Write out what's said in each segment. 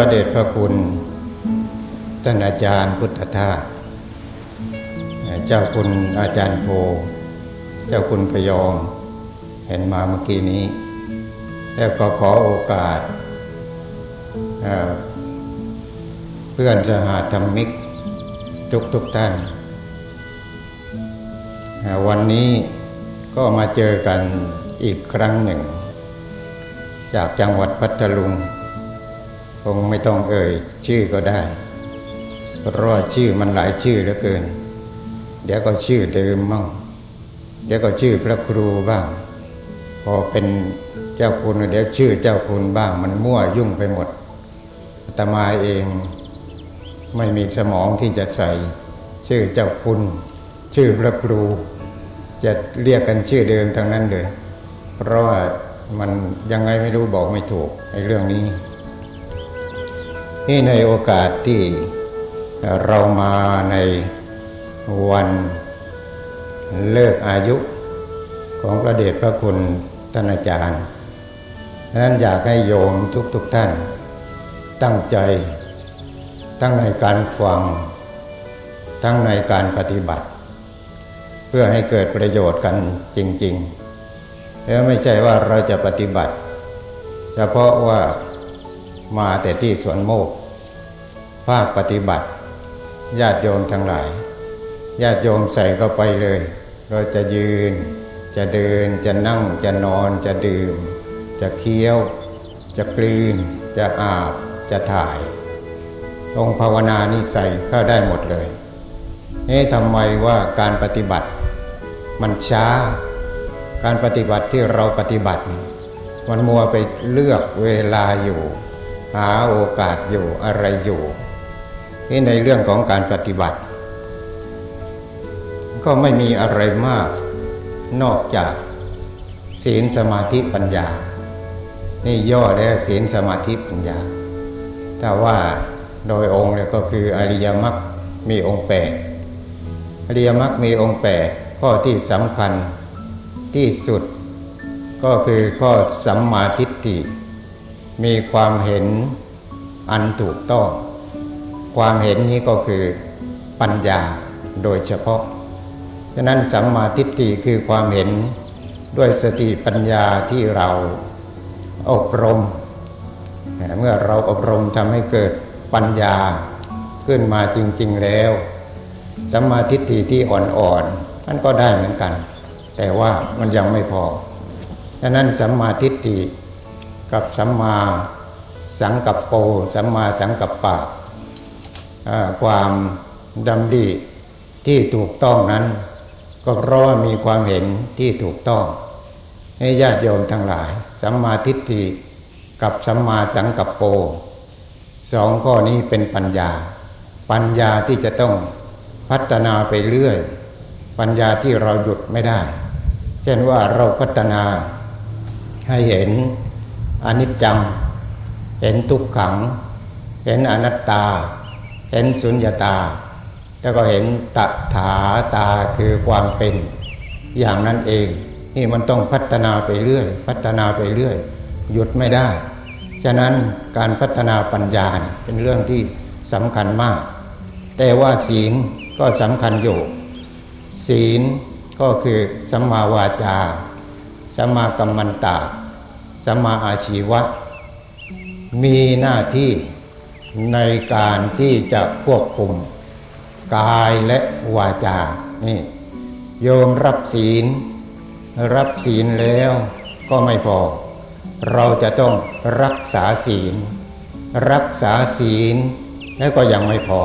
พระเดชพระคุณท่านอาจารย์พุทธทาสเจ้าคุณอาจารย์โพ เจ้าคุณพยอม เห็นมาเมื่อกี้นี้ แล้วก็ขอโอกาสเอ่อเพื่อนสหธรรมิก ทุกทุกท่าน วันนี้ก็มาเจอกันอีกครั้งหนึ่ง จากจังหวัดพัทลุง คงไม่ต้องเอ่ยชื่อก็ได้เพราะชื่อมันหลายชื่อเหลือเกิน เดี๋ยวก็ชื่อเดิมมั่งเดี๋ยวก็ชื่อพระครูบ้าง พอเป็นเจ้าคุณเดี๋ยวชื่อเจ้าคุณบ้าง มันมั่วยุ่งไปหมดอาตมาเองไม่มีสมองที่จะใส่ ชื่อเจ้าคุณ ชื่อพระครู จะเรียกกันชื่อเดิมทั้งนั้นเลย เพราะว่ามันยังไงไม่รู้บอกไม่ถูกในเรื่องนี้ นี่ในโอกาสที่เรามาในวันเลิกอายุของพระเดชพระคุณท่านอาจารย์ดังนั้นอยากให้โยมทุกๆทท่าน ตั้งใจ ทั้งในการฟัง ทั้งในการปฏิบัติ เพื่อให้เกิดประโยชน์กันจริง ๆ แล้วไม่ใช่ว่าเราจะปฏิบัติ เฉพาะว่า มาแต่ที่สวนโมก ภาคปฏิบัติ ญาติโยมทั้งหลาย ญาติโยมใส่เข้าไปเลย เราจะยืน จะเดิน จะนั่ง จะนอน จะดื่ม จะเคี้ยว จะกลืน จะอาบ จะถ่ายองภาวนานี่ใส่เข้าได้หมดเลยนี่ทำไมว่าการปฏิบัติ มันช้า การปฏิบัติที่เราปฏิบัติ มันมัวไปเลือกเวลาอยู่ หาโอกาสอยู่อะไรอยู่นี่ในเรื่องของการปฏิบัติ ก็ไม่มีอะไรมากนอกจากศีลสมาธิปัญญา นี่ย่อแล้วศีลสมาธิปัญญาถ้าว่าโดยองค์เลยก็คืออริยมรรคมีองค์แปดอริยมรรคมีองค์แปดข้อที่สำคัญที่สุด ก็คือข้อสัมมาทิฏฐิ มีความเห็นอันถูกต้อง ความเห็นนี้ก็คือปัญญาโดยเฉพาะ ฉะนั้นสัมมาทิฏฐิคือความเห็นด้วยสติปัญญาที่เราอบรม เมื่อเราอบรมทำให้เกิดปัญญาขึ้นมาจริง ๆแล้วสัมมาทิฏฐิที่อ่อนๆมันก็ได้เหมือนกัน แต่ว่ามันยังไม่พอ ฉะนั้นสัมมาทิฏฐิ กับสัมมาสังกัปโปสัมมาสังกัปปะความดำดีที่ถูกต้องนั้น ก็เพราะว่ามีความเห็นที่ถูกต้อง ให้ญาติโยมทั้งหลาย สัมมาทิฏฐิกับสัมมาสังกัปโปสองข้อนี้เป็นปัญญา ปัญญาที่จะต้องพัฒนาไปเรื่อย ปัญญาที่เราหยุดไม่ได้ เช่นว่าเราพัฒนาให้เห็น อนิจจัง เห็นทุกขัง เห็นอนัตตา เห็นสุญญตา แล้วก็เห็นตถาตาคือความเป็น อย่างนั้นเอง นี่มันต้องพัฒนาไปเรื่อย พัฒนาไปเรื่อย หยุดไม่ได้ ฉะนั้นการพัฒนาปัญญาเป็นเรื่องที่สำคัญมาก แต่ว่าศีลก็สำคัญอยู่ ศีลก็คือสัมมาวาจาสัมมากัมมันตา สัมมาอาชีวะ มีหน้าที่ในการที่จะควบคุม กายและวาจา นี่ โยมรับศีล รับศีลแล้วก็ไม่พอ เราจะต้องรักษาศีล รักษาศีลแล้วก็ยังไม่พอ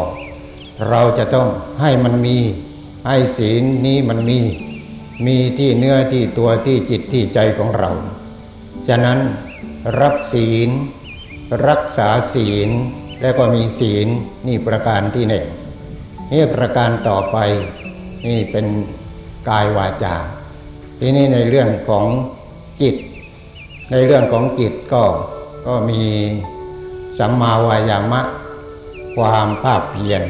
เราจะต้องให้มันมี ให้ศีลนี้มันมี มีที่เนื้อที่ตัวที่จิตที่ใจของเรา ฉะนั้นรับศีล รักษาศีลแล้วก็มีศีลนี่ประการที่หนึ่งนี่ประการต่อไปนี่เป็นกายวาจาทีนี้ในเรื่องของจิต ในเรื่องของจิตก็ก็มีสัมมาวายามะ ความภาคเพียร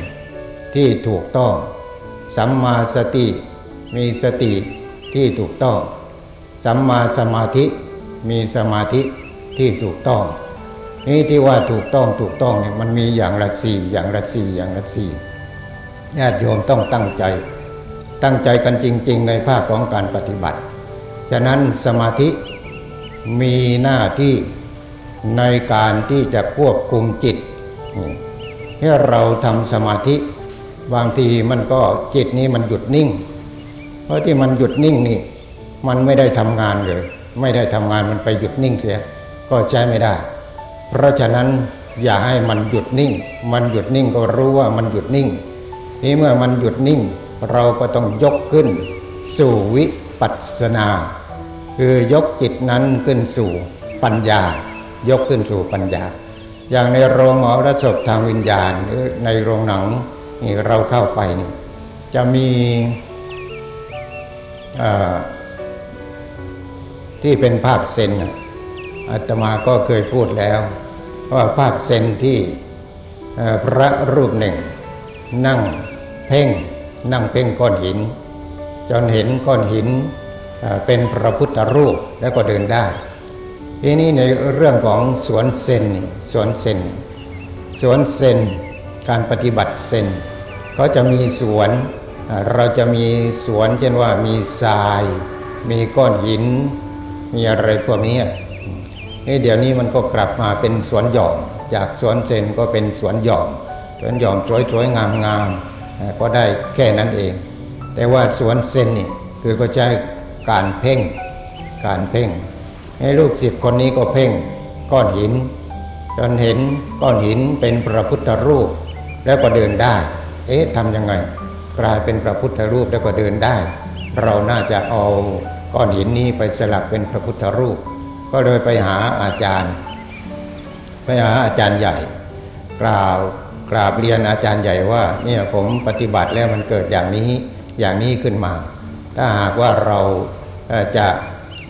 ที่ถูกต้อง สัมมาสติมีสติที่ถูกต้อง สัมมาสมาธิ มีสมาธิที่ถูกต้อง นี่ที่ว่าถูกต้องถูกต้องเนี่ยมันมีอย่างละสี่อย่างละสี่อย่างละสี่ญาติโยมต้องตั้งใจ ตั้งใจกันจริง ๆ ในภาคของการปฏิบัติ ฉะนั้นสมาธิมีหน้าที่ในการที่จะควบคุมจิตให้เราทำสมาธิ บางทีมันก็จิตนี้มันหยุดนิ่ง เพราะที่มันหยุดนิ่งนี่ มันไม่ได้ทำงานเลย ไม่ได้ทำงานมันไปหยุดนิ่งเสีย ก็ใช้ไม่ได้ เพราะฉะนั้นอย่าให้มันหยุดนิ่ง มันหยุดนิ่งก็รู้ว่ามันหยุดนิ่งนี่เมื่อมันหยุดนิ่ง เราก็ต้องยกขึ้น สู่วิปัสสนา คือยกจิตนั้นขึ้นสู่ปัญญา ยกขึ้นสู่ปัญญา อย่างในโรงหมอรสพทางวิญญาณหรือในโรงหนังนี่เราเข้าไปนี่จะมี ที่เป็นภาพเซนอาตมาก็เคยพูดแล้ว ว่าภาพเซนที่พระรูปหนึ่ง นั่งเพ่ง นั่งเพ่งก้อนหิน จนเห็นก้อนหินเป็นพระพุทธรูปแล้วก็เดินได้ทีนี้ในเรื่องของสวนเซนสวนเซนสวนเซนการปฏิบัติเซนเขาจะมีสวนเราจะมีสวนเช่นว่ามีทราย มีก้อนหิน มีอะไรพวกนี้เดี๋ยวนี้มันก็กลับมาเป็นสวนหย่อมจากสวนเซนก็เป็นสวนหย่อมสวนหย่อมสวยๆงามๆก็ได้แค่นั้นเอง แต่ว่าสวนเซนนี่คือก็ใช้การเพ่ง การเพ่ง ให้ลูกศิษย์คนนี้ก็เพ่งก้อนหิน จนเห็นก้อนหินเป็นพระพุทธรูป แล้วก็เดินได้ เอ๊ะทำยังไง กลายเป็นพระพุทธรูปแล้วก็เดินได้ เราน่าจะเอา ก้อนหินนี้ไปสลักเป็นพระพุทธรูป ก็เลยไปหาอาจารย์ ไปหาอาจารย์ใหญ่ กล่าวกราบเรียนอาจารย์ใหญ่ว่าเนี่ยผมปฏิบัติแล้วมันเกิดอย่างนี้อย่างนี้ขึ้นมา ถ้าหากว่าเราจะ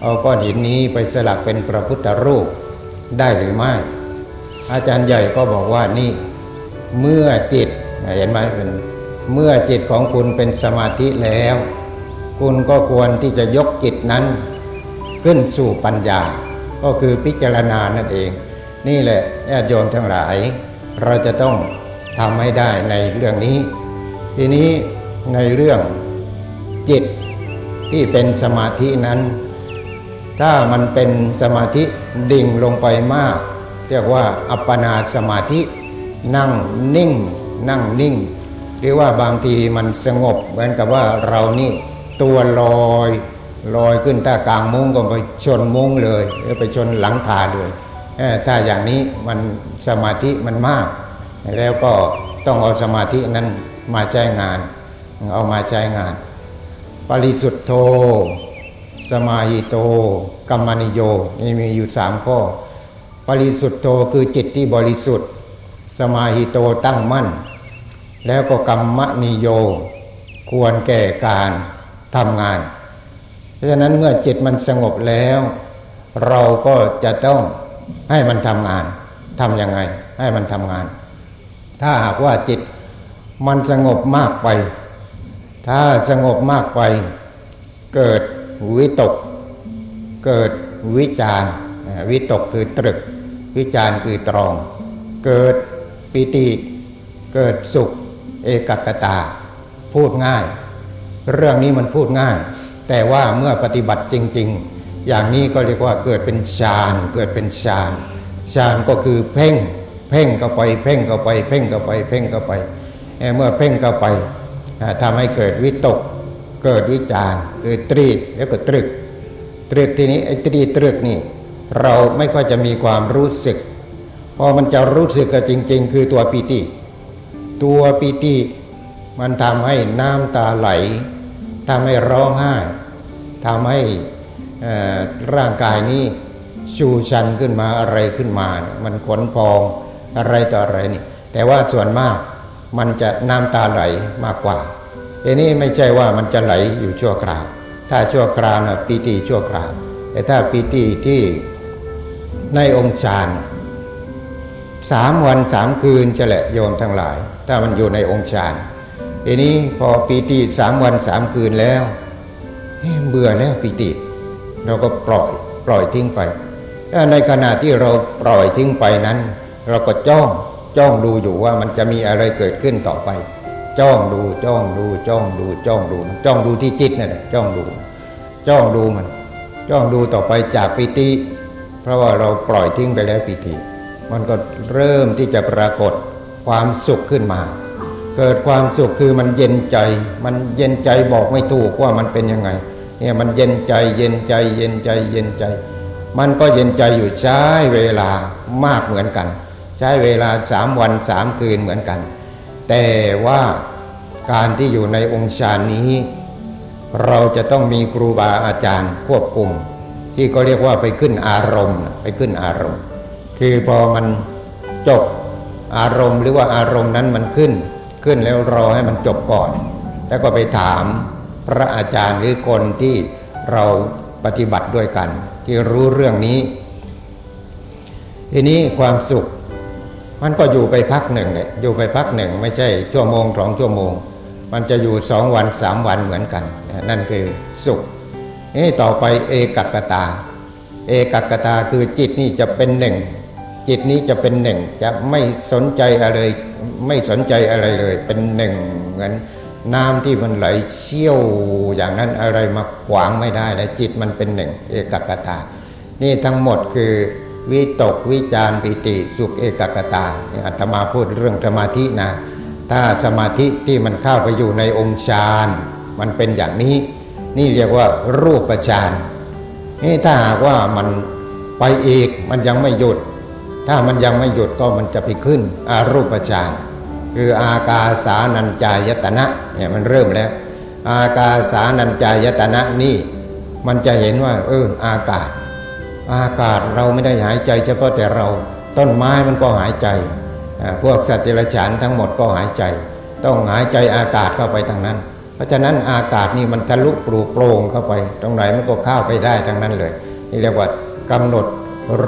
เอาก้อนหินนี้ไปสลักเป็นพระพุทธรูปได้หรือไม่ อาจารย์ใหญ่ก็บอกว่านี่เมื่อจิตเห็นไหมเป็นเมื่อจิตของคุณเป็นสมาธิแล้ว คุณก็ควรที่จะยกจิตนั้น ขึ้นสู่ปัญญา ก็คือพิจารณานั่นเอง นี่แหละญาติโยมทั้งหลาย เราจะต้องทำให้ได้ในเรื่องนี้ ทีนี้ในเรื่องจิตที่เป็นสมาธินั้น ถ้ามันเป็นสมาธิดิ่งลงไปมาก เรียกว่าอัปปนาสมาธิ นั่งนิ่ง นั่งนิ่ง หรือว่าบางทีมันสงบเหมือนกับว่าเรานี่ ตัวลอยลอยขึ้นถ้ากลางมุ้งก็ไปชนมุ้งเลยหรือไปชนหลังคาเลยถ้าอย่างนี้มันสมาธิมันมาก แล้วก็ต้องเอาสมาธินั้นมาใช้งาน เอามาใช้งาน ปริสุทธโธ สมาหิโตกัมมนิโยนี่มีอยู่สามข้อ ปริสุทธโธคือจิตที่บริสุทธิ์ สมาหิโตตั้งมั่น แล้วก็กัมมนิโย ควรแก่การ ทำงาน เพราะฉะนั้นเมื่อจิตมันสงบแล้ว เราก็จะต้องให้มันทำงานทำยังไง ให้มันทำงาน ถ้าหากว่าจิตมันสงบมากไป ถ้าสงบมากไป เกิดวิตก เกิดวิจารวิตกคือตรึก วิจารคือตรอง เกิดปิติ เกิดสุข เอกกตา พูดง่าย เรื่องนี้มันพูดง่าย แต่ว่าเมื่อปฏิบัติจริง ๆ อย่างนี้ก็เรียกว่าเกิดเป็นฌานเกิดเป็นฌานฌานก็คือเพ่ง เพ่งเข้าไป เพ่งเข้าไป เพ่งเข้าไป เพ่งเข้าไปเมื่อเพ่งเข้าไปทำให้เกิดวิตก เกิดวิจารเกิดตรีแล้วก็ตรึก ตรึกทีนี้ไอ้ตรีตรึกนี่ เราไม่ค่อยจะมีความรู้สึกพอมันจะรู้สึกก็จริง ๆ คือตัวปีติ ตัวปีติ มันทำให้น้ำตาไหลทำให้ร้องไห้ทำให้ร่างกายนี้ชูชันขึ้นมาอะไรขึ้นมา มันขนพองอะไรต่ออะไรนี่ แต่ว่าส่วนมากมันจะน้ำตาไหลมากกว่าทีนี้ไม่ใช่ว่ามันจะไหลอยู่ชั่วคราว ถ้าชั่วคราวนะปีติชั่วคราว แต่ถ้าปีติที่ในองค์ฌานสามวันสามคืนจะแหละโยมทั้งหลาย ถ้ามันอยู่ในองค์ฌาน ทีนี้พอปีติสามวันสามคืนแล้วเบื่อแล้วปีติ เราก็ปล่อยปล่อยทิ้งไปในขณะที่เราปล่อยทิ้งไปนั้น เราก็จ้องจ้องดูอยู่ว่ามันจะมีอะไรเกิดขึ้นต่อไป จ้องดูจ้องดูจ้องดูจ้องดูจ้องดูที่จิตนั่นแหละจ้องดู จ้องดูมัน จ้องดูต่อไปจากปิติ เพราะว่าเราปล่อยทิ้งไปแล้วปิติ มันก็เริ่มที่จะปรากฏความสุขขึ้นมา เกิดความสุขคือมันเย็นใจ มันเย็นใจบอกไม่ถูกว่ามันเป็นยังไง เนี่ยมันเย็นใจเย็นใจเย็นใจเย็นใจ มันก็เย็นใจอยู่ใช้เวลามากเหมือนกัน ใช้เวลาสามวันสามคืนเหมือนกัน แต่ว่าการที่อยู่ในองค์ฌานนี้ เราจะต้องมีครูบาอาจารย์ควบคุม ที่ก็เรียกว่าไปขึ้นอารมณ์ ไปขึ้นอารมณ์ คือพอมันจบอารมณ์หรือว่าอารมณ์นั้นมันขึ้น ขึ้นแล้วรอให้มันจบก่อน แล้วก็ไปถามพระอาจารย์หรือคนที่เราปฏิบัติด้วยกัน ที่รู้เรื่องนี้ ทีนี้ความสุข มันก็อยู่ไปพักหนึ่งเลยอยู่ไปพักหนึ่ง ไม่ใช่ชั่วโมงสองชั่วโมง มันจะอยู่สองวันสามวันเหมือนกัน นั่นคือสุขนี่ต่อไปเอกักตา เอกักตาคือจิตนี่จะเป็นหนึ่งจิตนี้จะเป็นหนึ่งจะไม่สนใจอะไร ไม่สนใจอะไรเลย เป็นหนึ่งเหมือนน้ำที่มันไหลเชี่ยวอย่างนั้นอะไรมาขวางไม่ได้แล้วจิตมันเป็นหนึ่ง เอกกตา นี่ทั้งหมดคือวิตกวิจารปิติสุขเอกกตาอาตมาพูดเรื่องสมาธินะ ถ้าสมาธิที่มันเข้าไปอยู่ในองค์ฌานมันเป็นอย่างนี้ นี่เรียกว่ารูปฌานนี่ถ้าหากว่ามันไปอีกมันยังไม่หยุด ถ้ามันยังไม่หยุดก็มันจะไปขึ้นอารูปฌานคืออากาสานัญจายตนะเนี่ยมันเริ่มแล้ว อากาสานัญจายตนะนี่ มันจะเห็นว่า เอออากาศ อากาศเราไม่ได้หายใจเฉพาะแต่เรา ต้นไม้มันก็หายใจ พวกสัตว์เดรัจฉานทั้งหมดก็หายใจ ต้องหายใจอากาศเข้าไปทางนั้น เพราะฉะนั้นอากาศนี่มันทะลุปลูโปร่งเข้าไป ตรงไหนมันก็เข้าไปได้ทั้งนั้นเลย นี่เรียกว่ากำหนด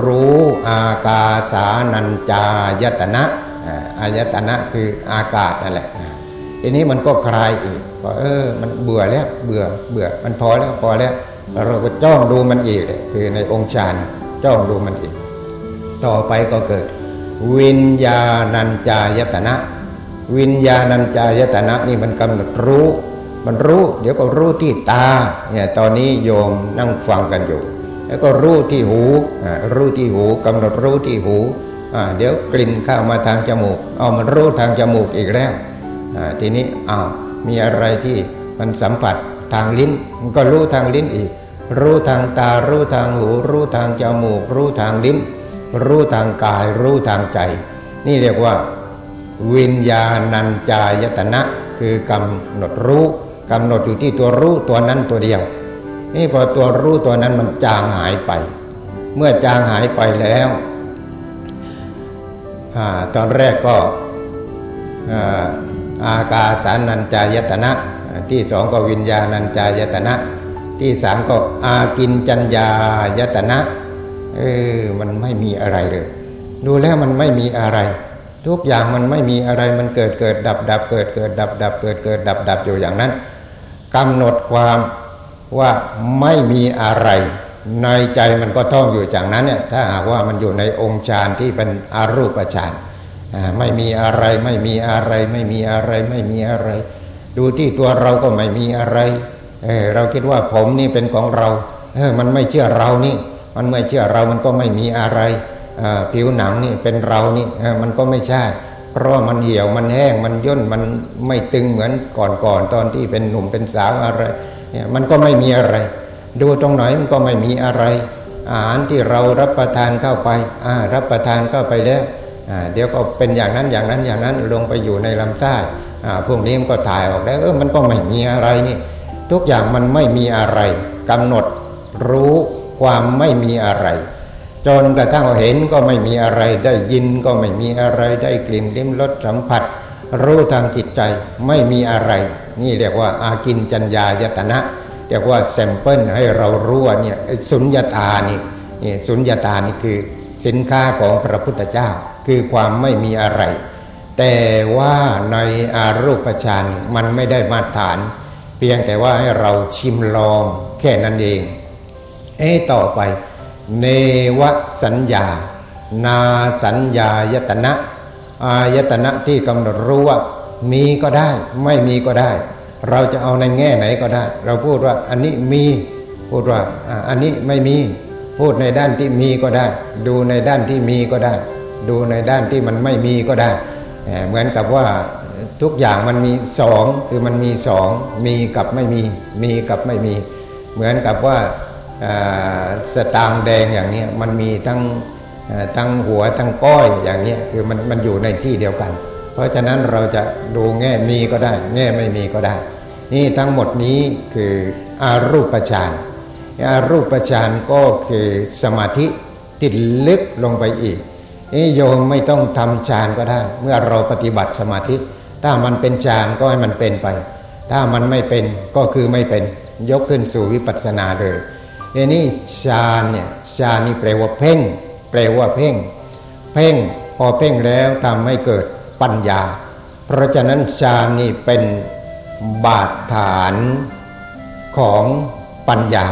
รู้อากาสานัญจายตนะอายตนะคืออากาศนั่นแหละทีนี้มันก็คลายอีกก็เออ มันเบื่อแล้วเบื่อเบื่อมันพอแล้วพอแล้ว เราก็จ้องดูมันอีกเลยคือในองค์ฌานจ้องดูมันอีก ต่อไปก็เกิด วิญญาณัญจายตนะ วิญญาณัญจายตนะนี่มันกำหนดรู้ มันรู้ เดี๋ยวก็รู้ที่ตาเนี่ยตอนนี้โยมนั่งฟังกันอยู่ แล้วก็รู้ที่หูรู้ที่หูกำหนดรู้ที่หูเดี๋ยวกลิ่นเข้ามาทางจมูก เอามันรู้ทางจมูกอีกแล้วทีนี้อ้าวมีอะไรที่มันสัมผัสทางลิ้นมันก็รู้ทางลิ้นอีก รู้ทางตา รู้ทางหู รู้ทางจมูก รู้ทางลิ้น รู้ทางกาย รู้ทางใจ นี่เรียกว่า วิญญาณัญจายตนะ คือกำหนดรู้กำหนดอยู่ที่ตัวรู้ตัวนั้นตัวเดียว นี่พอตัวรู้ตัวนั้นมันจางหายไป เมื่อจางหายไปแล้วตอนแรกก็อากาสานัญจายตนะ ที่สองก็วิญญาณัญจายตนะ ที่สามก็อากินจัญญายตนะเออมันไม่มีอะไรเลย ดูแล้วมันไม่มีอะไร ทุกอย่างมันไม่มีอะไรมันเกิดเกิดดับดับเกิดเกิดดับดับเกิดเกิดดับดับอยู่อย่างนั้นกำหนดความ ว่าไม่มีอะไร ในใจมันก็ท่องอยู่จากนั้นเนี่ยถ้าหากว่ามันอยู่ในองค์ฌานที่เป็นอารูปฌานไม่มีอะไรไม่มีอะไรไม่มีอะไรไม่มีอะไร ดูที่ตัวเราก็ไม่มีอะไรเเราคิดว่าผมนี่เป็นของเราเออมันไม่เชื่อเรานี่ มันไม่เชื่อเรามันก็ไม่มีอะไรผิวหนังนี่เป็นเรานี่มันก็ไม่ใช่เพราะมันเหี่ยวมันแห้งมันย่นมันไม่ตึงเหมือนก่อนๆตอนที่เป็นหนุ่มเป็นสาวอะไร เนี่ยมันก็ไม่มีอะไร ดูตรงไหนมันก็ไม่มีอะไร อาหารที่เรารับประทานเข้าไปรับประทานเข้าไปแล้วเดี๋ยวก็เป็นอย่างนั้นอย่างนั้นอย่างนั้นลงไปอยู่ในลำไส้พวกนี้มันก็ถ่ายออกแล้วเออมันก็ไม่มีอะไรนี่ทุกอย่างมันไม่มีอะไรกำหนดรู้ความไม่มีอะไร จนกระทั่งเห็นก็ไม่มีอะไร ได้ยินก็ไม่มีอะไร ได้กลิ่นลิ้มรสสัมผัส รู้ทางจิตใจไม่มีอะไร นี่เรียกว่าอากิญจัญญายตนะเรียกว่า sample ให้เรารู้ว่าเนี่ยสุญญาตานี่นี่สุญญาตานี่คือสินค้าของพระพุทธเจ้า คือความไม่มีอะไร แต่ว่าในอารูปฌานมันไม่ได้มาตรฐาน เพียงแต่ว่าให้เราชิมลองแค่นั้นเอง เอ๊ต่อไป เนวสัญญา นาสัญญายตนะ อายตนะที่กำหนดรู้ว่า มีก็ได้ ไม่มีก็ได้ เราจะเอาในแง่ไหนก็ได้ เราพูดว่าอันนี้มีพูดว่าอันนี้ไม่มี พูดในด้านที่มีก็ได้ ดูในด้านที่มีก็ได้ ดูในด้านที่มันไม่มีก็ได้ เหมือนกับว่าทุกอย่างมันมีสองคือมันมีสองมีกับไม่มี มีกับไม่มี เหมือนกับว่าสตางแดงอย่างนี้มันมีทั้งทั้งหัวทั้งก้อยอย่างนี้คือมันมันอยู่ในที่เดียวกัน เพราะฉะนั้นเราจะดูแง่มีก็ได้ แง่ไม่มีก็ได้ นี่ทั้งหมดนี้คืออารูปฌานอารูปฌานก็คือสมาธิติดลึกลงไปอีกนี่โยมไม่ต้องทำฌานก็ได้ เมื่อเราปฏิบัติสมาธิ ถ้ามันเป็นฌานก็ให้มันเป็นไป ถ้ามันไม่เป็นก็คือไม่เป็นยกขึ้นสู่วิปัสสนาเลยทีนี้ฌานเนี่ยฌานนี่แปลว่าเพ่ง แปลว่าเพ่ง เพ่งพอเพ่งแล้วทำให้เกิด ปัญญา เพราะฉะนั้นฌานนี่เป็นบาดฐานของปัญญา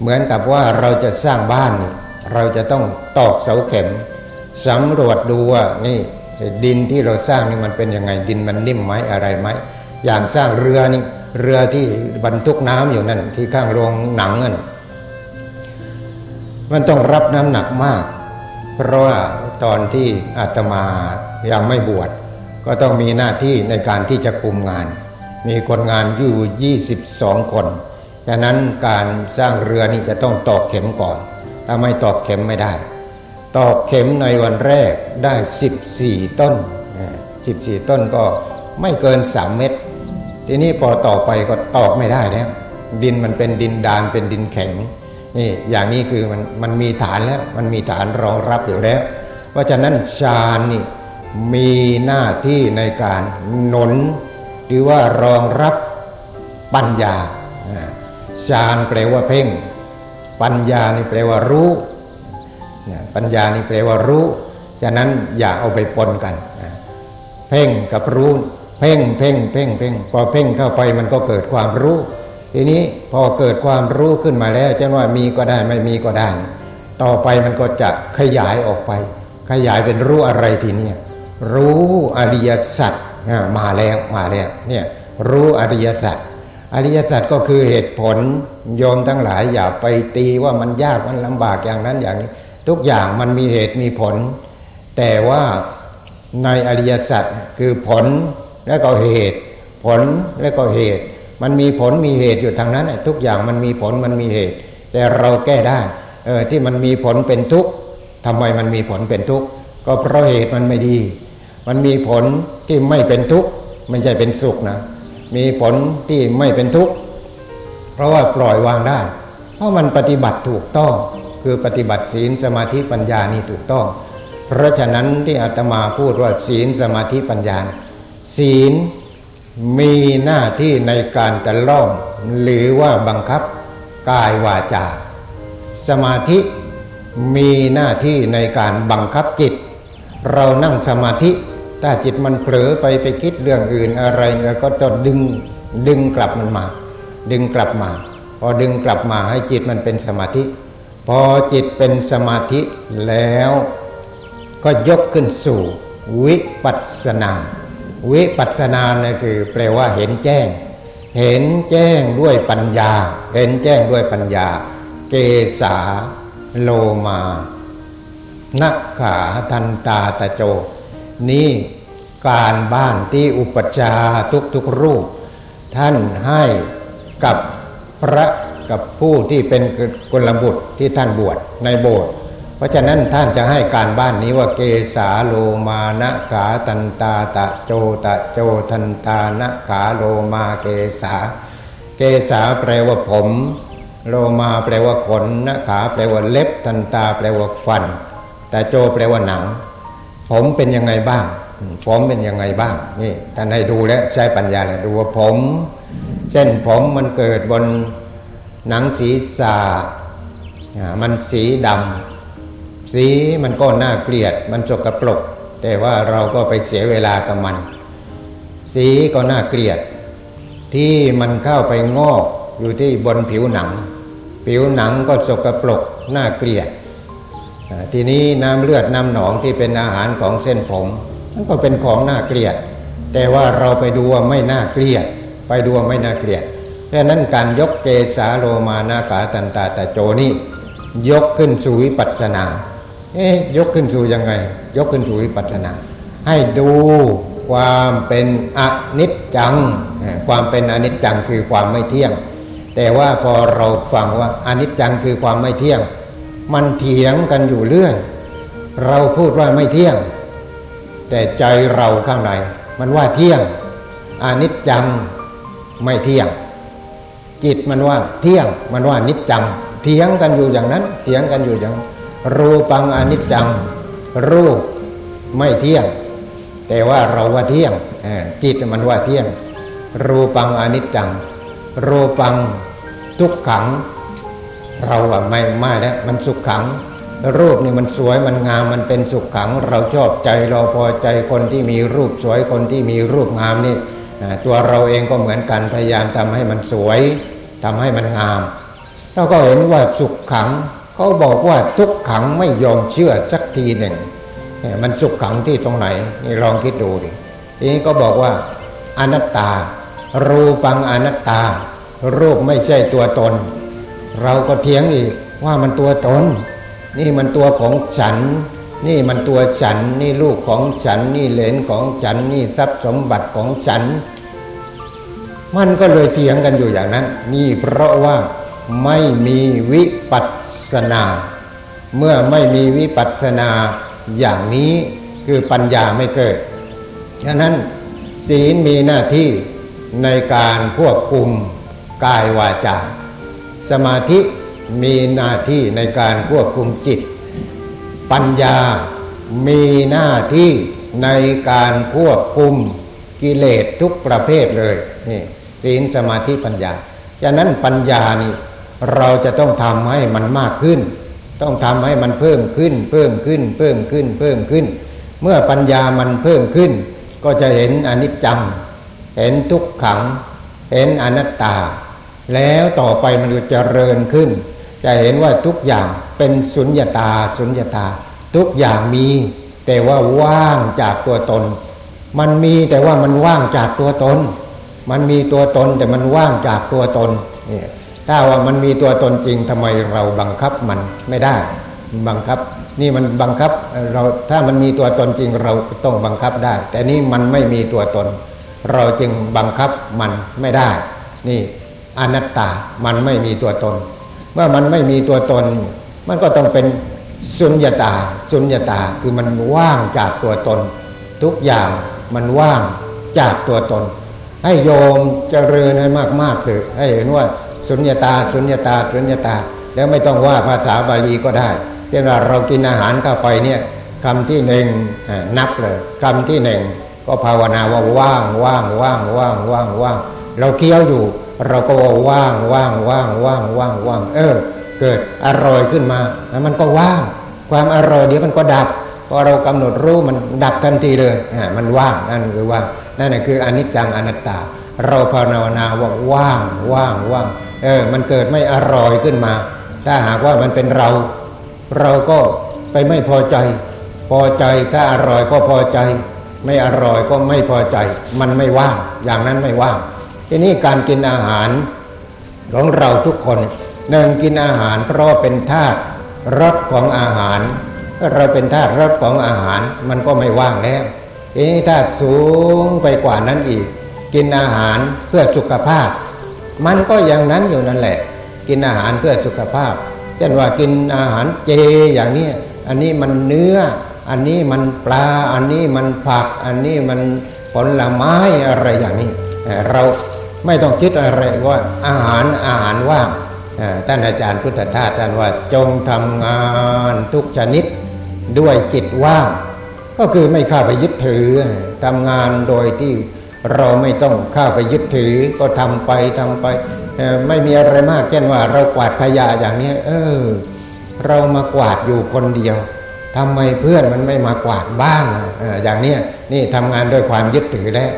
เหมือนกับว่าเราจะสร้างบ้านนี่เราจะต้องตอกเสาเข็มสำรวจดูว่านี่ดินที่เราสร้างนี่มันเป็นยังไงดินมันนิ่มไหมอะไรไหมอย่างสร้างเรือนี่เรือที่บรรทุกน้ำอยู่นั่นที่ข้างโรงหนังนั่นมันต้องรับน้ำหนักมาก เพราะว่าตอนที่อาตมายังไม่บวชก็ต้องมีหน้าที่ในการที่จะคุมงาน มีคนงานอยู่ 22 คนฉะนั้นการสร้างเรือนี่จะต้องตอกเข็มก่อน ถ้าไม่ตอกเข็มไม่ได้ ตอกเข็มในวันแรกได้ 14 ต้น 14 ต้นก็ไม่เกิน 3 เมตรทีนี้พอต่อไปก็ตอกไม่ได้แล้วดินมันเป็นดินดานเป็นดินแข็ง นี่อย่างนี้คือมันมันมีฐานแล้วมันมีฐานรองรับอยู่แล้ว เพราะฉะนั้นฌานนี่มีหน้าที่ในการหนุนหรือว่ารองรับปัญญาฌานแปลว่าเพ่ง ปัญญานี่แปลว่ารู้ปัญญานี่แปลว่ารู้ฉะนั้นอย่าเอาไปปนกันเพ่งกับรู้ เพ่งเพ่งเพ่งเพ่งพอเพ่งเข้าไปมันก็เกิดความรู้ ทีนี้พอเกิดความรู้ขึ้นมาแล้วจะว่ามีก็ได้ไม่มีก็ได้ ต่อไปมันก็จะขยายออกไป ขยายเป็นรู้อะไรทีเนี้ยรู้อริยสัจมาแล้วมาแล้วเนี่ยรู้อริยสัจอริยสัจก็คือเหตุผลโยมทั้งหลายอย่าไปตีว่ามันยากมันลำบากอย่างนั้นอย่างนี้ ทุกอย่างมันมีเหตุมีผล แต่ว่าในอริยสัจคือผลและก็เหตุ ผลและก็เหตุ มันมีผลมีเหตุอยู่ทางนั้นทุกอย่างมันมีผลมันมีเหตุ แต่เราแก้ได้เออที่มันมีผลเป็นทุกข์ทำไมมันมีผลเป็นทุกข์ก็เพราะเหตุมันไม่ดี มันมีผลที่ไม่เป็นทุกข์ไม่ใช่เป็นสุขนะ มีผลที่ไม่เป็นทุกข์เพราะว่าปล่อยวางได้ เพราะมันปฏิบัติถูกต้อง คือปฏิบัติศีลสมาธิปัญญานี่ถูกต้อง เพราะฉะนั้นที่อาตมาพูดว่าศีลสมาธิปัญญาศีล มีหน้าที่ในการจะล่อมหรือว่าบังคับกายวาจา สมาธิมีหน้าที่ในการบังคับจิต เรานั่งสมาธิ ถ้าจิตมันเผลอไปไปคิดเรื่องอื่นอะไรแล้วก็ต้องดึงดึงกลับมันมา ดึงกลับมา พอดึงกลับมาให้จิตมันเป็นสมาธิ พอจิตเป็นสมาธิแล้วก็ยกขึ้นสู่วิปัสสนา วิปัสสนาเนี่ยคือ แปลว่าเห็นแจ้ง เห็นแจ้งด้วยปัญญา เห็นแจ้งด้วยปัญญา เกสาโลมานักขาทันตาตะโจ นี่การบ้านที่อุปชฌาย์ทุกๆรูป ท่านให้กับพระกับผู้ที่เป็นกุลบุตรที่ท่านบวชในโบสถ์ ราะฉะนั้นท่านจะให้การบ้านนี้ว่าเกสาโลมานะขาตันตาตะโจตะโจทันตานะขาโลมาเกสา เกสาแปลว่าผม โลมาแปลว่าขนนะขาแปลว่าเล็บ ทันตาแปลว่าฟัน แต่โจแปลว่าหนัง ผมเป็นยังไงบ้าง ผมเป็นยังไงบ้างนี่ท่านให้ดูแล้วใช้ปัญญาแล้วดูว่าผม เส้นผมมันเกิดบนหนังศีรษะอ่ามันสีดำ สีมันก็น่าเกลียด มันสกปรก แต่ว่าเราก็ไปเสียเวลากับมัน สีก็น่าเกลียด ที่มันเข้าไปงอกอยู่ที่บนผิวหนัง ผิวหนังก็สกปรกน่าเกลียด ทีนี้น้ำเลือดน้ำหนองที่เป็นอาหารของเส้นผมมันก็เป็นของน่าเกลียด แต่ว่าเราไปดูว่าไม่น่าเกลียด ไปดูว่าไม่น่าเกลียดเพราะฉะนั้นการยกเกสาโลมานากาตันตาตะโจนี่ยกขึ้นสู่วิปัสสนา เอ๊ะยกขึ้นสู่ยังไง ยกขึ้นสู่วิปัสสนา ให้ดูความเป็นอนิจจัง ความเป็นอนิจจังคือความไม่เที่ยง แต่ว่าพอเราฟังว่าอนิจจังคือความไม่เที่ยง มันเถียงกันอยู่เรื่อยเราพูดว่าไม่เที่ยง แต่ใจเราข้างในมันว่าเที่ยงอนิจจังไม่เที่ยง จิตมันว่าเที่ยงมันว่านิจจังเถียงกันอยู่อย่างนั้นเถียงกันอยู่อย่างนั้น รูปังอนิจจัง รูปไม่เที่ยง แต่ว่าเราว่าเที่ยงจิตมันว่าเที่ยง รูปังอนิจจัง รูปังทุกขัง เราว่าไม่ไม่แล้วมันสุขขัง รูปนี่มันสวยมันงามมันเป็นสุขขัง เราชอบใจเราพอใจคนที่มีรูปสวยคนที่มีรูปงามนี่ตัวเราเองก็เหมือนกันพยายามทำให้มันสวยทำให้มันงามเราก็เห็นว่าสุขขัง เขาบอกว่าทุกขังไม่ยอมเชื่อสักทีหนึ่งมันสุขขังที่ตรงไหนนี่ลองคิดดูดิทีนี้ก็บอกว่าอนัตตา รูปังอนัตตา รูปไม่ใช่ตัวตน เราก็เถียงอีกว่ามันตัวตน นี่มันตัวของฉัน นี่มันตัวฉัน นี่ลูกของฉัน นี่เหลนของฉัน นี่ทรัพย์สมบัติของฉัน มันก็เลยเถียงกันอยู่อย่างนั้น นี่เพราะว่าไม่มีวิปัสส นา เมื่อไม่มีวิปัสสนาอย่างนี้คือปัญญาไม่เกิด ฉะนั้นศีลมีหน้าที่ในการควบคุมกายวาจา สมาธิมีหน้าที่ในการควบคุมจิต ปัญญามีหน้าที่ในการควบคุมกิเลสทุกประเภทเลยนี่ศีลสมาธิปัญญา ฉะนั้นปัญญานี่ เราจะต้องทำให้มันมากขึ้น ต้องทำให้มันเพิ่มขึ้น เพิ่มขึ้น เพิ่มขึ้น เพิ่มขึ้น เมื่อปัญญามันเพิ่มขึ้น ก็จะเห็นอนิจจัง เห็นทุกขัง เห็นอนัตตา แล้วต่อไปมันจะเจริญขึ้น จะเห็นว่าทุกอย่างเป็นสุญญาตา สุญญาตา ทุกอย่างมี แต่ว่าว่างจากตัวตน มันมีแต่ว่ามันว่างจากตัวตน มันมีตัวตนแต่มันว่างจากตัวตนเนี่ย ถ้าว่ามันมีตัวตนจริงทำไมเราบังคับมันไม่ได้ บังคับ นี่มันบังคับเอ่อเราถ้ามันมีตัวตนจริงเราต้องบังคับได้ แต่นี่มันไม่มีตัวตน เราจึงบังคับมันไม่ได้ นี่อนัตตามันไม่มีตัวตน เมื่อมันไม่มีตัวตน มันก็ต้องเป็นสุญญตา สุญญตาคือมันว่างจากตัวตน ทุกอย่างมันว่างจากตัวตน ให้โยมเจริญให้มากๆเถอะให้เห็นว่า สุญญตาสุญญตาสุญญตา แล้วไม่ต้องว่าภาษาบาลีก็ได้เวลาเรากินอาหารเข้าไปเนี่ยคำที่หนึ่งนับเลยคำที่หนึ่งก็ภาวนาว่าว่างว่างว่างว่างว่างว่างเราเคี้ยวอยู่ เราก็ว่าว่างว่างว่างว่างว่างว่างเออ เกิดอร่อยขึ้นมาแล้วมันก็ว่าง ความอร่อยเดี๋ยวมันก็ดับพอเรากำหนดรู้มันดับทันทีเลยอ่ามันว่างนั่นคือว่างนั่นคืออนิจจังอนัตตา เราภาวนาว่าว่างว่างว่าง เออมันเกิดไม่อร่อยขึ้นมา ถ้าหากว่ามันเป็นเรา เราก็ไปไม่พอใจ พอใจถ้าอร่อยก็พอใจ ไม่อร่อยก็ไม่พอใจ มันไม่ว่างอย่างนั้นไม่ว่างทีนี้การกินอาหารของเราทุกคนหนึ่งกินอาหารเพราะเป็นธาตุรสของอาหาร เราเป็นธาตุรสของอาหารมันก็ไม่ว่างแล้วทีนี้ถ้าสูงไปกว่านั้นอีก กินอาหารเพื่อสุขภาพ มันก็อย่างนั้นอยู่นั่นแหละ กินอาหารเพื่อสุขภาพ เช่นว่ากินอาหารเจอย่างนี้อันนี้มันเนื้อ อันนี้มันปลา อันนี้มันผัก อันนี้มันผลไม้อะไรอย่างนี้ เราไม่ต้องคิดอะไรว่าอาหารอาหารว่างท่านอาจารย์พุทธทาสท่านว่าจงทำงานทุกชนิดด้วยจิตว่าง ก็คือไม่เข้าไปยึดถือทำงานโดยที่ เราไม่ต้องเข้าไปยึดถือก็ทำไปทำไป ไม่มีอะไรมากเช่นว่า เรากวาดขยะอย่างนี้ เออ เรามากวาดอยู่คนเดียวทำไมเพื่อนมันไม่มากวาดบ้างอออย่างนี้นี่ทำงานด้วยความยึดถือแล้ว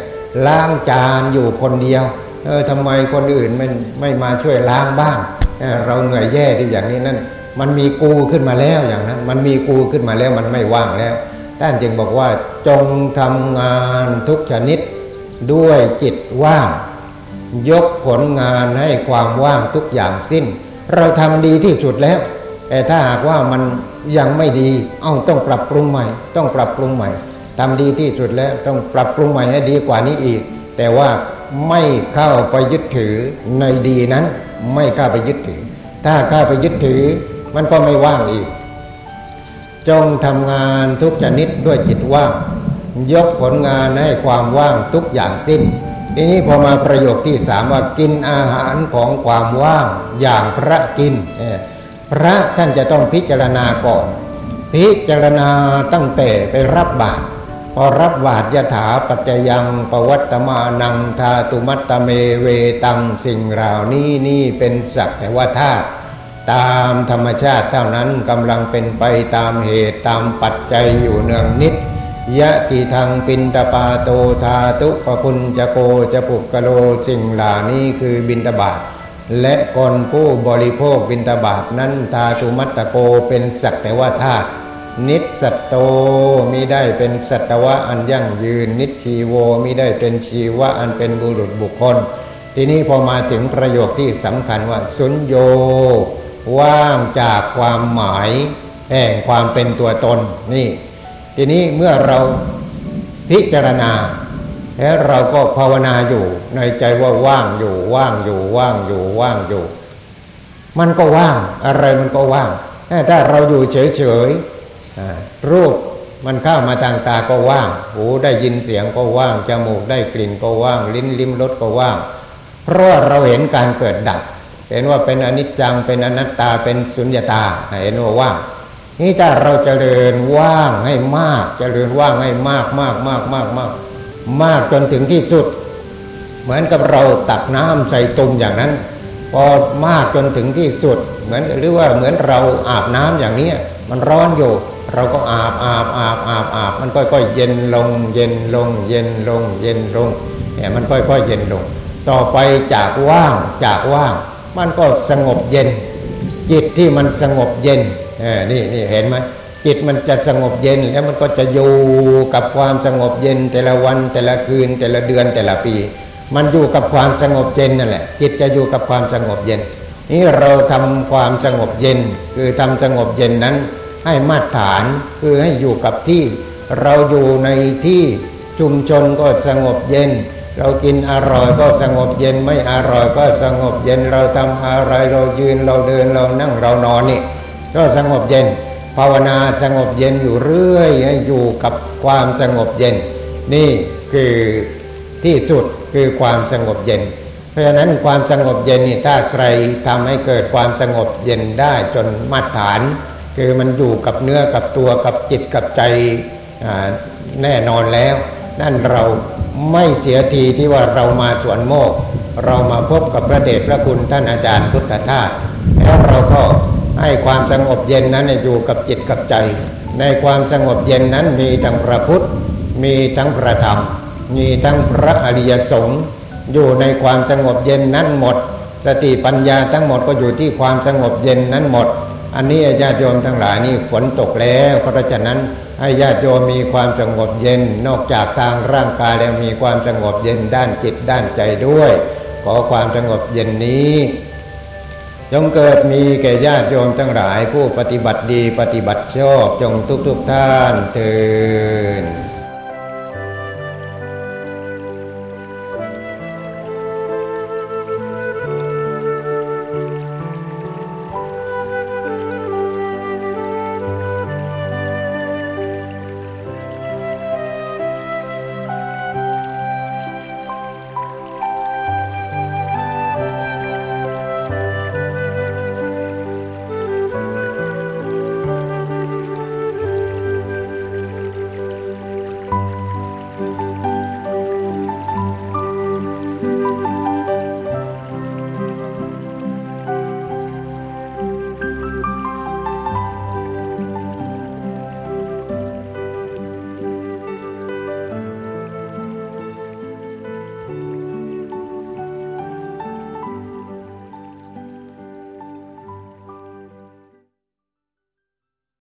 ล้างจานอยู่คนเดียว เออทำไมคนอื่นไม่ไม่มาช่วยล้างบ้างเออเราเหนื่อยแย่ที่อย่างนี้นั่นมันมีกูขึ้นมาแล้วอย่างนั้น มันมีกูขึ้นมาแล้วมันไม่ว่างแล้วท่านจึงบอกว่าจงทำงานทุกชนิด ด้วยจิตว่าง ยกผลงานให้ความว่างทุกอย่างสิ้น เราทำดีที่สุดแล้ว แต่ถ้าหากว่ามันยังไม่ดี เอ้าต้องปรับปรุงใหม่ ต้องปรับปรุงใหม่ทำดีที่สุดแล้วต้องปรับปรุงใหม่ให้ดีกว่านี้อีก แต่ว่าไม่เข้าไปยึดถือในดีนั้น ไม่เข้าไปยึดถือ ถ้าเข้าไปยึดถือ มันก็ไม่ว่างอีก จงทำงานทุกชนิดด้วยจิตว่าง ยกผลงานให้ความว่างทุกอย่างสิ้น ทีนี้พอมาประโยคที่สามว่ากินอาหารของความว่างอย่างพระกิน พระท่านจะต้องพิจารณาก่อน พิจารณาตั้งแต่ไปรับบาตรพอรับบาตรยถาปัจจยังปวัตตมานังทาตุมัตตเมเวตังสิ่งเหล่านี้นี่เป็นสักแต่ว่าธาตุตามธรรมชาติเท่านั้นกำลังเป็นไปตามเหตุตามปัจจัยอยู่เนืองนิด ยะติทางปินตปาโตทาตุปะคุณจะโกจะปุกกะโลสิ่งเหล่านี้คือบินตบาทและคนผู้บริโภคบินตบาทนั้นทาตุมัตตโกเป็นสักแต่ว่าธาตุนิสัตโตมิได้เป็นสัตวะอันยั่งยืน นิชีโวมิได้เป็นชีวะอันเป็นบุรุษบุคคล ทีนี้พอมาถึงประโยคที่สำคัญว่า สุญโย ว่างจากความหมาย แห่งความเป็นตัวตนนี่ ทีนี้เมื่อเราพิจารณาแล้วเราก็ภาวนาอยู่ในใจว่าว่างอยู่ว่างอยู่ว่างอยู่ว่างอยู่ มันก็ว่างอะไรมันก็ว่างแต่ถ้าเราอยู่เฉยๆรูปมันเข้ามาทางตาก็ว่าง หูได้ยินเสียงก็ว่าง จมูกได้กลิ่นก็ว่าง ลิ้นลิ้มรสก็ว่าง เพราะเราเห็นการเกิดดับ เห็นว่าเป็นอนิจจัง เป็นอนัตตา เป็นสุญญตา เห็นว่าว่าง นี่ถ้าเราจเจริญว่างให้มากจเจริญว่างให้มากมากมากมากมากมากจนถึงที่สุด เหมือนกับเราตักน้ำใส่ตุ่มอย่างนั้น พอมากจนถึงที่สุด เหมือนหรือว่าเหมือนเราอาบน้ำอย่างนี้มันร้อนอยู่ เราก็อาบอาบอาบอาบอาบมันค่อยๆเย็นลง เย็นลง เย็นลง เย็นลงเนี่ยมันค่อยๆเย็นลง ต่อไปจากว่างจากว่าง มันก็สงบเย็น จิตที่มันสงบเย็น นี่นี่เห็นไหมจิตมันจะสงบเย็นแล้วมันก็จะอยู่กับความสงบเย็นแต่ละวันแต่ละคืนแต่ละเดือนแต่ละปี มันอยู่กับความสงบเย็นนั่นแหละ จิตจะอยู่กับความสงบเย็น นี่เราทำความสงบเย็น คือทำสงบเย็นนั้น ให้มาตรฐานคือให้อยู่กับที่ เราอยู่ในที่ชุมชนก็สงบเย็น เรากินอร่อยก็สงบเย็นไม่อร่อยก็สงบเย็นเราทำอะไรเรายืนเราเดินเรานั่งเรานอนนี่ ก็สงบเย็น ภาวนาสงบเย็นอยู่เรื่อยให้อยู่กับความสงบเย็น นี่คือที่สุดคือความสงบเย็น เพราะฉะนั้นความสงบเย็นนี่ถ้าใครทำให้เกิดความสงบเย็นได้จนมาตรฐาน คือมันอยู่กับเนื้อกับตัวกับจิตกับใจแน่นอนแล้ว นั่นเราไม่เสียทีที่ว่าเรามาสวนโมก เรามาพบกับพระเดชพระคุณท่านอาจารย์พุทธทาสแล้วเราก็ ให้ความสงบเย็นนั้นอยู่กับจิตกับใจ ในความสงบเย็นนั้นมีทั้งพระพุทธ มีทั้งพระธรรม มีทั้งพระอริยสงฆ์อยู่ในความสงบเย็นนั้นหมด สติปัญญาทั้งหมดก็อยู่ที่ความสงบเย็นนั้นหมด อันนี้ญาติโยมทั้งหลายนี่ฝนตกแล้วเพราะฉะนั้นให้ญาติโยมมีความสงบเย็นนอกจากทางร่างกายแล้วมีความสงบเย็นด้านจิตด้านใจด้วย ขอความสงบเย็นนี้ จงเกิดมีแก่ญาติโยมทั้งหลายผู้ปฏิบัติดีปฏิบัติชอบจงทุกทุกท่านเถิด